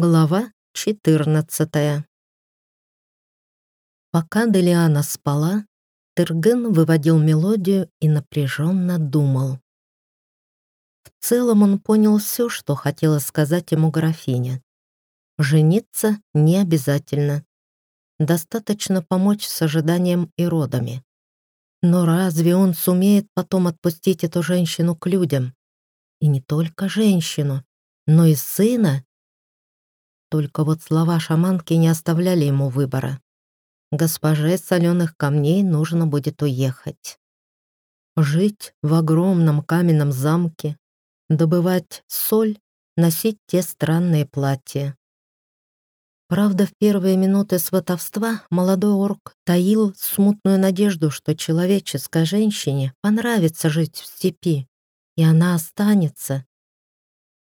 Глава 14 Пока Делиана спала, Терген выводил мелодию и напряженно думал. В целом он понял все, что хотела сказать ему графиня. Жениться не обязательно. Достаточно помочь с ожиданием и родами. Но разве он сумеет потом отпустить эту женщину к людям? И не только женщину, но и сына? Только вот слова шаманки не оставляли ему выбора. Госпоже соленых камней нужно будет уехать. Жить в огромном каменном замке, добывать соль, носить те странные платья. Правда, в первые минуты сватовства молодой орк таил смутную надежду, что человеческой женщине понравится жить в степи, и она останется.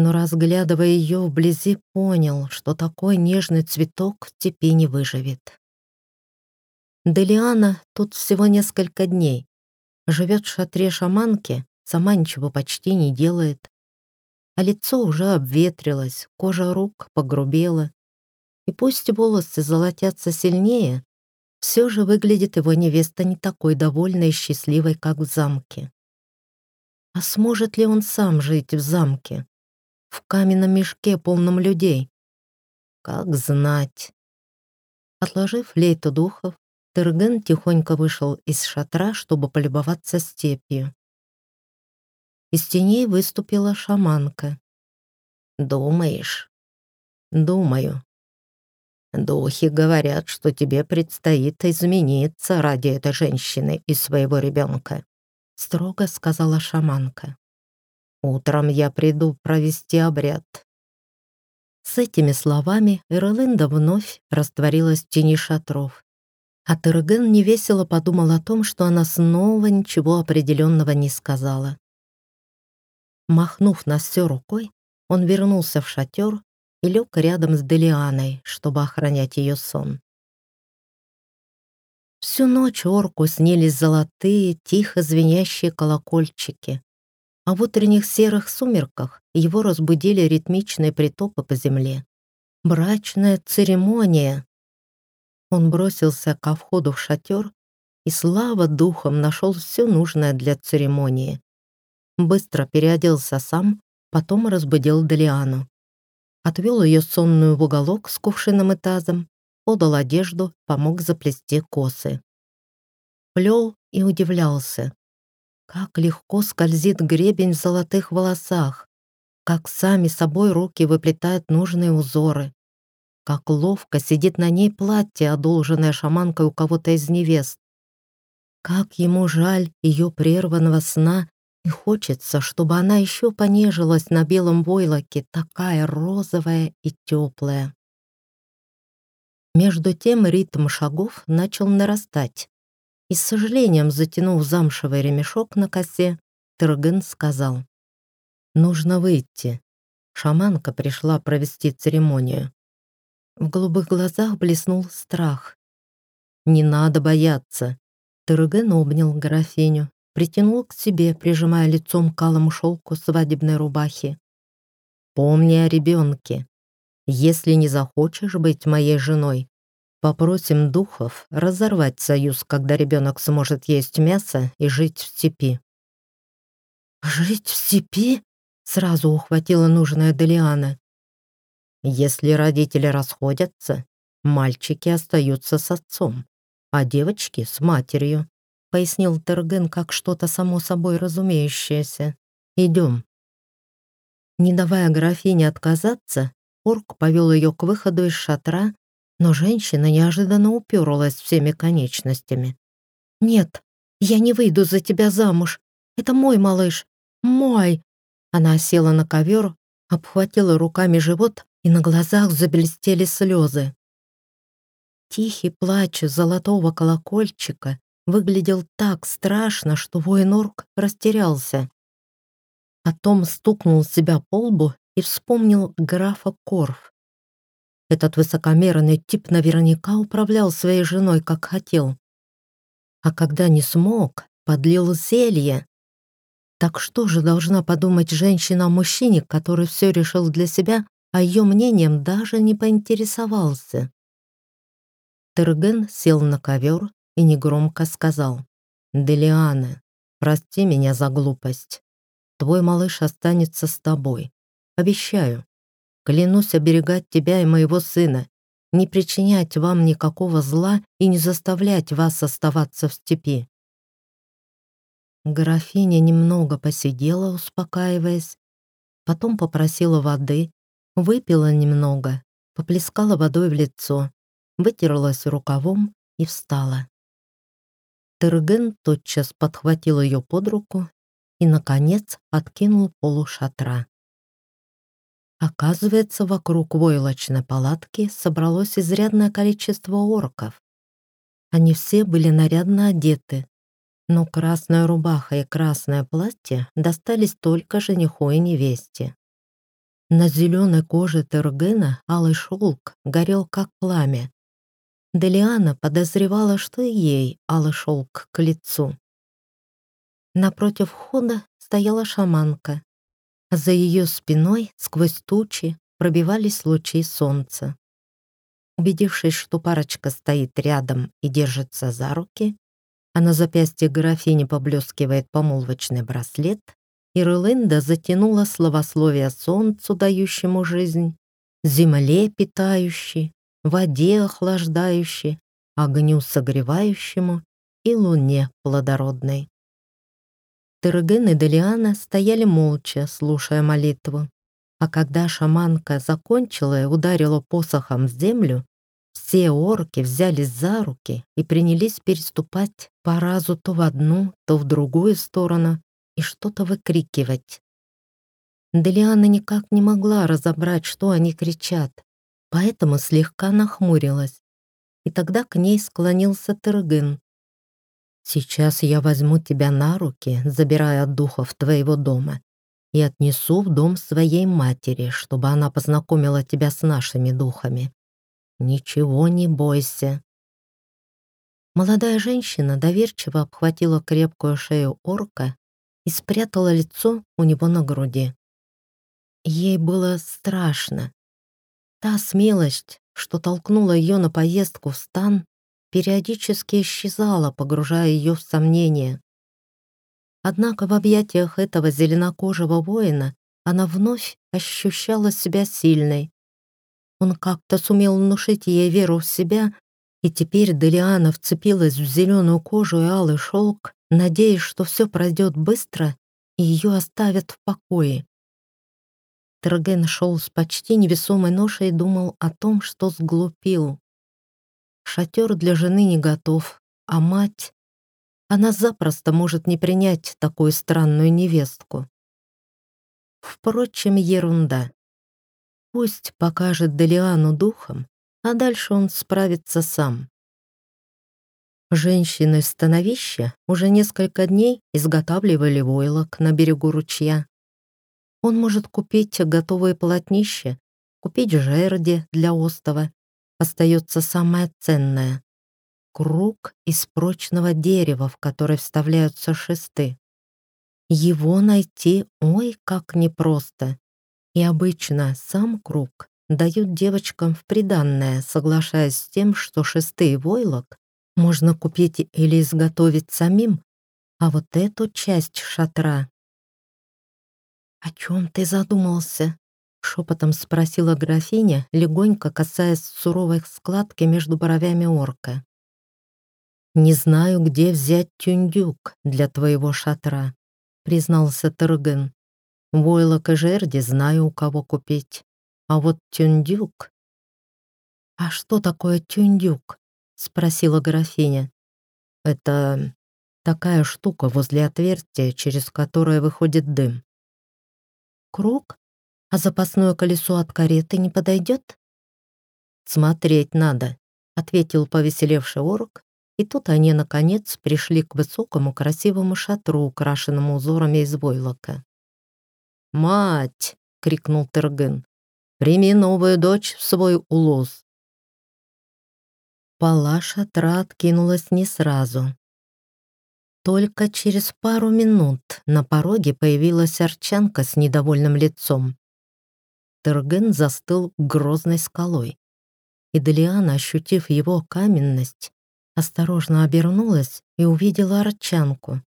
Но, разглядывая ее вблизи, понял, что такой нежный цветок в степи не выживет. Делиана тут всего несколько дней. Живет в шатре шаманки, сама ничего почти не делает. А лицо уже обветрилось, кожа рук погрубела, и пусть волосы золотятся сильнее, все же выглядит его невеста не такой довольной и счастливой, как в замке. А сможет ли он сам жить в замке? В каменном мешке, полном людей? Как знать. Отложив флейту духов, Терген тихонько вышел из шатра, чтобы полюбоваться степью. Из теней выступила шаманка. «Думаешь?» «Думаю», Духи говорят, что тебе предстоит измениться ради этой женщины и своего ребенка», — строго сказала шаманка. «Утром я приду провести обряд». С этими словами Эрлинда вновь растворилась в тени шатров. А Терген невесело подумал о том, что она снова ничего определенного не сказала. Махнув на все рукой, он вернулся в шатер и лег рядом с Делианой, чтобы охранять ее сон. Всю ночь орку снились золотые, тихо звенящие колокольчики, а в утренних серых сумерках его разбудили ритмичные притопы по земле. Брачная церемония. Он бросился ко входу в шатер и, слава духом, нашел все нужное для церемонии. Быстро переоделся сам, потом разбудил Делиану отвел ее сонную в уголок с кувшином и тазом, подал одежду, помог заплести косы. Плел и удивлялся. Как легко скользит гребень в золотых волосах, как сами собой руки выплетают нужные узоры, как ловко сидит на ней платье, одолженное шаманкой у кого-то из невест. Как ему жаль ее прерванного сна и хочется, чтобы она еще понежилась на белом войлоке, такая розовая и теплая. Между тем ритм шагов начал нарастать. И с сожалением затянув замшевый ремешок на косе, Терген сказал, «Нужно выйти». Шаманка пришла провести церемонию. В голубых глазах блеснул страх. «Не надо бояться». Терген обнял графиню притянул к себе, прижимая лицом к шелку свадебной рубахи. «Помни о ребенке. Если не захочешь быть моей женой, попросим духов разорвать союз, когда ребенок сможет есть мясо и жить в степи». «Жить в степи?» — сразу ухватила нужная Делиана. «Если родители расходятся, мальчики остаются с отцом, а девочки — с матерью», — пояснил Терген как что-то само собой разумеющееся. «Идем». Не давая графине отказаться, орк повел ее к выходу из шатра, но женщина неожиданно уперлась всеми конечностями. «Нет, я не выйду за тебя замуж. Это мой малыш. Мой!» Она села на ковер, обхватила руками живот, и на глазах заблестели слезы. Тихий плач золотого колокольчика выглядел так страшно, что воин-орк растерялся. Потом стукнул себя по лбу и вспомнил графа Корф. Этот высокомерный тип наверняка управлял своей женой, как хотел. А когда не смог, подлил зелье. Так что же должна подумать женщина о мужчине, который все решил для себя, а ее мнением даже не поинтересовался. Терген сел на ковер и негромко сказал. «Делиана, прости меня за глупость. Твой малыш останется с тобой. Обещаю. Клянусь оберегать тебя и моего сына, не причинять вам никакого зла и не заставлять вас оставаться в степи». Графиня немного посидела, успокаиваясь, потом попросила воды, выпила немного, поплескала водой в лицо, вытерлась рукавом и встала. Терген тотчас подхватил ее под руку и, наконец, откинул полу шатра. Оказывается, вокруг войлочной палатки собралось изрядное количество орков. Они все были нарядно одеты, но красная рубаха и красное платье достались только жениху и невесте. На зеленой коже Тергена алый шелк горел как пламя, Делиана подозревала, что и ей алый шелк к лицу. Напротив входа стояла шаманка, а за ее спиной сквозь тучи пробивались лучи солнца. Убедившись, что парочка стоит рядом и держится за руки, а на запястье графини поблескивает помолвочный браслет, Ирлинда затянула словословие солнцу, дающему жизнь, земле питающей, воде охлаждающей, огню согревающему и луне плодородной. Терген и Делиана стояли молча, слушая молитву. А когда шаманка закончила и ударила посохом в землю, все орки взялись за руки и принялись переступать по разу то в одну, то в другую сторону и что-то выкрикивать. Делиана никак не могла разобрать, что они кричат, поэтому слегка нахмурилась. И тогда к ней склонился Тыргын. «Сейчас я возьму тебя на руки, забирая от духов твоего дома, и отнесу в дом своей матери, чтобы она познакомила тебя с нашими духами. Ничего не бойся». Молодая женщина доверчиво обхватила крепкую шею орка и спрятала лицо у него на груди. Ей было страшно, Та смелость, что толкнула ее на поездку в стан, периодически исчезала, погружая ее в сомнения. Однако в объятиях этого зеленокожего воина она вновь ощущала себя сильной. Он как-то сумел внушить ей веру в себя, и теперь Делиана вцепилась в зеленую кожу и алый шелк, надеясь, что все пройдет быстро и ее оставят в покое. Терген шел с почти невесомой ношей и думал о том, что сглупил. Шатер для жены не готов, а мать... Она запросто может не принять такую странную невестку. Впрочем, ерунда. Пусть покажет Делиану духом, а дальше он справится сам. Женщины становища уже несколько дней изготавливали войлок на берегу ручья. Он может купить готовые полотнища, купить жерди для остова. Остается самое ценное — круг из прочного дерева, в который вставляются шесты. Его найти, ой, как непросто. И обычно сам круг дают девочкам в приданное, соглашаясь с тем, что шесты и войлок можно купить или изготовить самим, а вот эту часть шатра «О чем ты задумался?» — шепотом спросила графиня, легонько касаясь суровой складки между бровями орка. «Не знаю, где взять тюндюк для твоего шатра», — признался Тырген. «Войлок и жерди знаю, у кого купить. А вот тюндюк...» «А что такое тюндюк?» — спросила графиня. «Это такая штука возле отверстия, через которое выходит дым круг? А запасное колесо от кареты не подойдет? Смотреть надо, ответил повеселевший орк, и тут они, наконец, пришли к высокому красивому шатру, украшенному узорами из войлока. «Мать!» — крикнул Терген. «Прими новую дочь в свой улоз!» Пола шатра откинулась не сразу. Только через пару минут на пороге появилась арчанка с недовольным лицом. Терген застыл грозной скалой. И Делиана, ощутив его каменность, осторожно обернулась и увидела арчанку.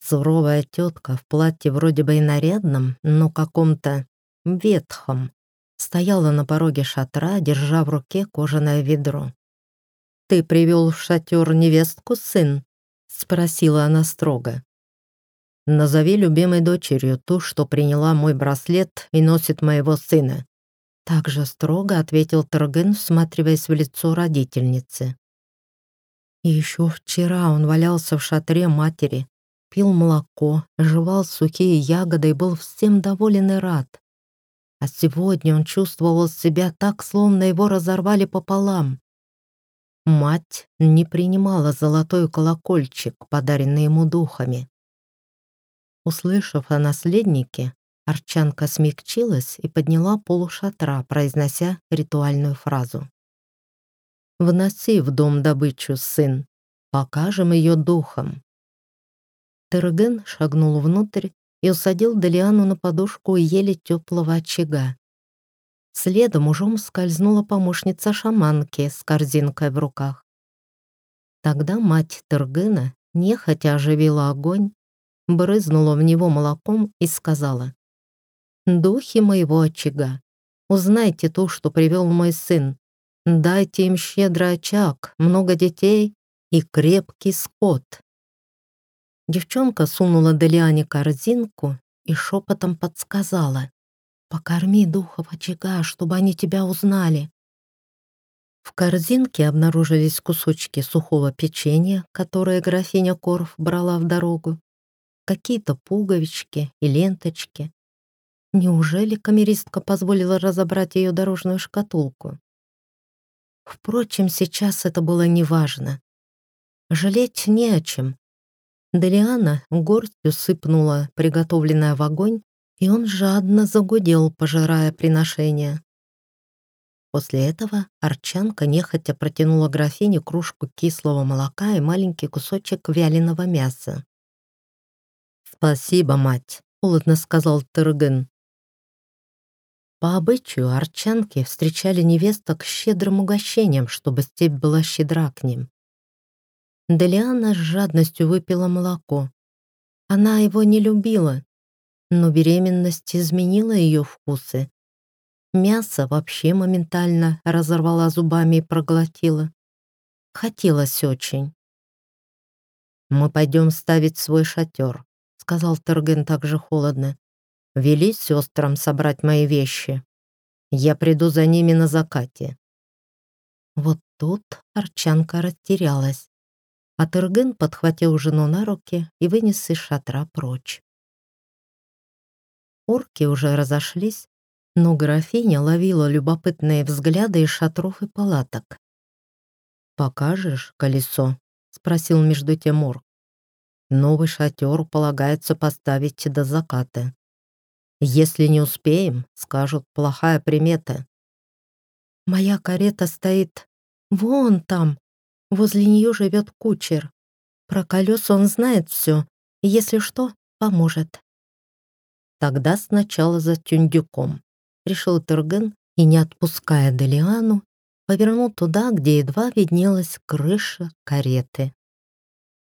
Суровая тетка в платье вроде бы и нарядном, но каком-то ветхом, стояла на пороге шатра, держа в руке кожаное ведро. «Ты привел в шатер невестку, сын?» — спросила она строго. «Назови любимой дочерью ту, что приняла мой браслет и носит моего сына». Также строго ответил Тарген, всматриваясь в лицо родительницы. Еще вчера он валялся в шатре матери, пил молоко, жевал сухие ягоды и был всем доволен и рад. А сегодня он чувствовал себя так, словно его разорвали пополам. Мать не принимала золотой колокольчик, подаренный ему духами. Услышав о наследнике, Арчанка смягчилась и подняла полушатра, произнося ритуальную фразу. «Вноси в дом добычу, сын, покажем ее духом». Терген шагнул внутрь и усадил Делиану на подушку еле теплого очага. Следом ужом скользнула помощница шаманки с корзинкой в руках. Тогда мать Тергена нехотя оживила огонь, брызнула в него молоком и сказала, «Духи моего очага, узнайте ту, что привел мой сын. Дайте им щедрый очаг, много детей и крепкий скот». Девчонка сунула Делиане корзинку и шепотом подсказала. «Покорми духов очага, чтобы они тебя узнали». В корзинке обнаружились кусочки сухого печенья, которые графиня Корф брала в дорогу, какие-то пуговички и ленточки. Неужели камеристка позволила разобрать ее дорожную шкатулку? Впрочем, сейчас это было неважно. Жалеть не о чем. Делиана горстью сыпнула приготовленное в огонь, и он жадно загудел, пожирая приношение. После этого Арчанка нехотя протянула графине кружку кислого молока и маленький кусочек вяленого мяса. «Спасибо, мать», — холодно сказал Тыргын. По обычаю арчанки встречали невесток щедрым угощением, чтобы степь была щедра к ним. Делиана с жадностью выпила молоко. Она его не любила, но беременность изменила ее вкусы. Мясо вообще моментально разорвала зубами и проглотила. Хотелось очень. «Мы пойдем ставить свой шатер», — сказал Терген также холодно. «Вели сестрам собрать мои вещи. Я приду за ними на закате». Вот тут Арчанка растерялась а Терген подхватил жену на руки и вынес из шатра прочь. Орки уже разошлись, но графиня ловила любопытные взгляды из шатров и палаток. «Покажешь колесо?» — спросил между тем Орк. «Новый шатер полагается поставить до заката. Если не успеем, скажут, плохая примета». «Моя карета стоит вон там», Возле нее живет кучер. Про колеса он знает все, если что, поможет. Тогда сначала за тюндюком. Решил Терген и, не отпуская Делиану, повернул туда, где едва виднелась крыша кареты.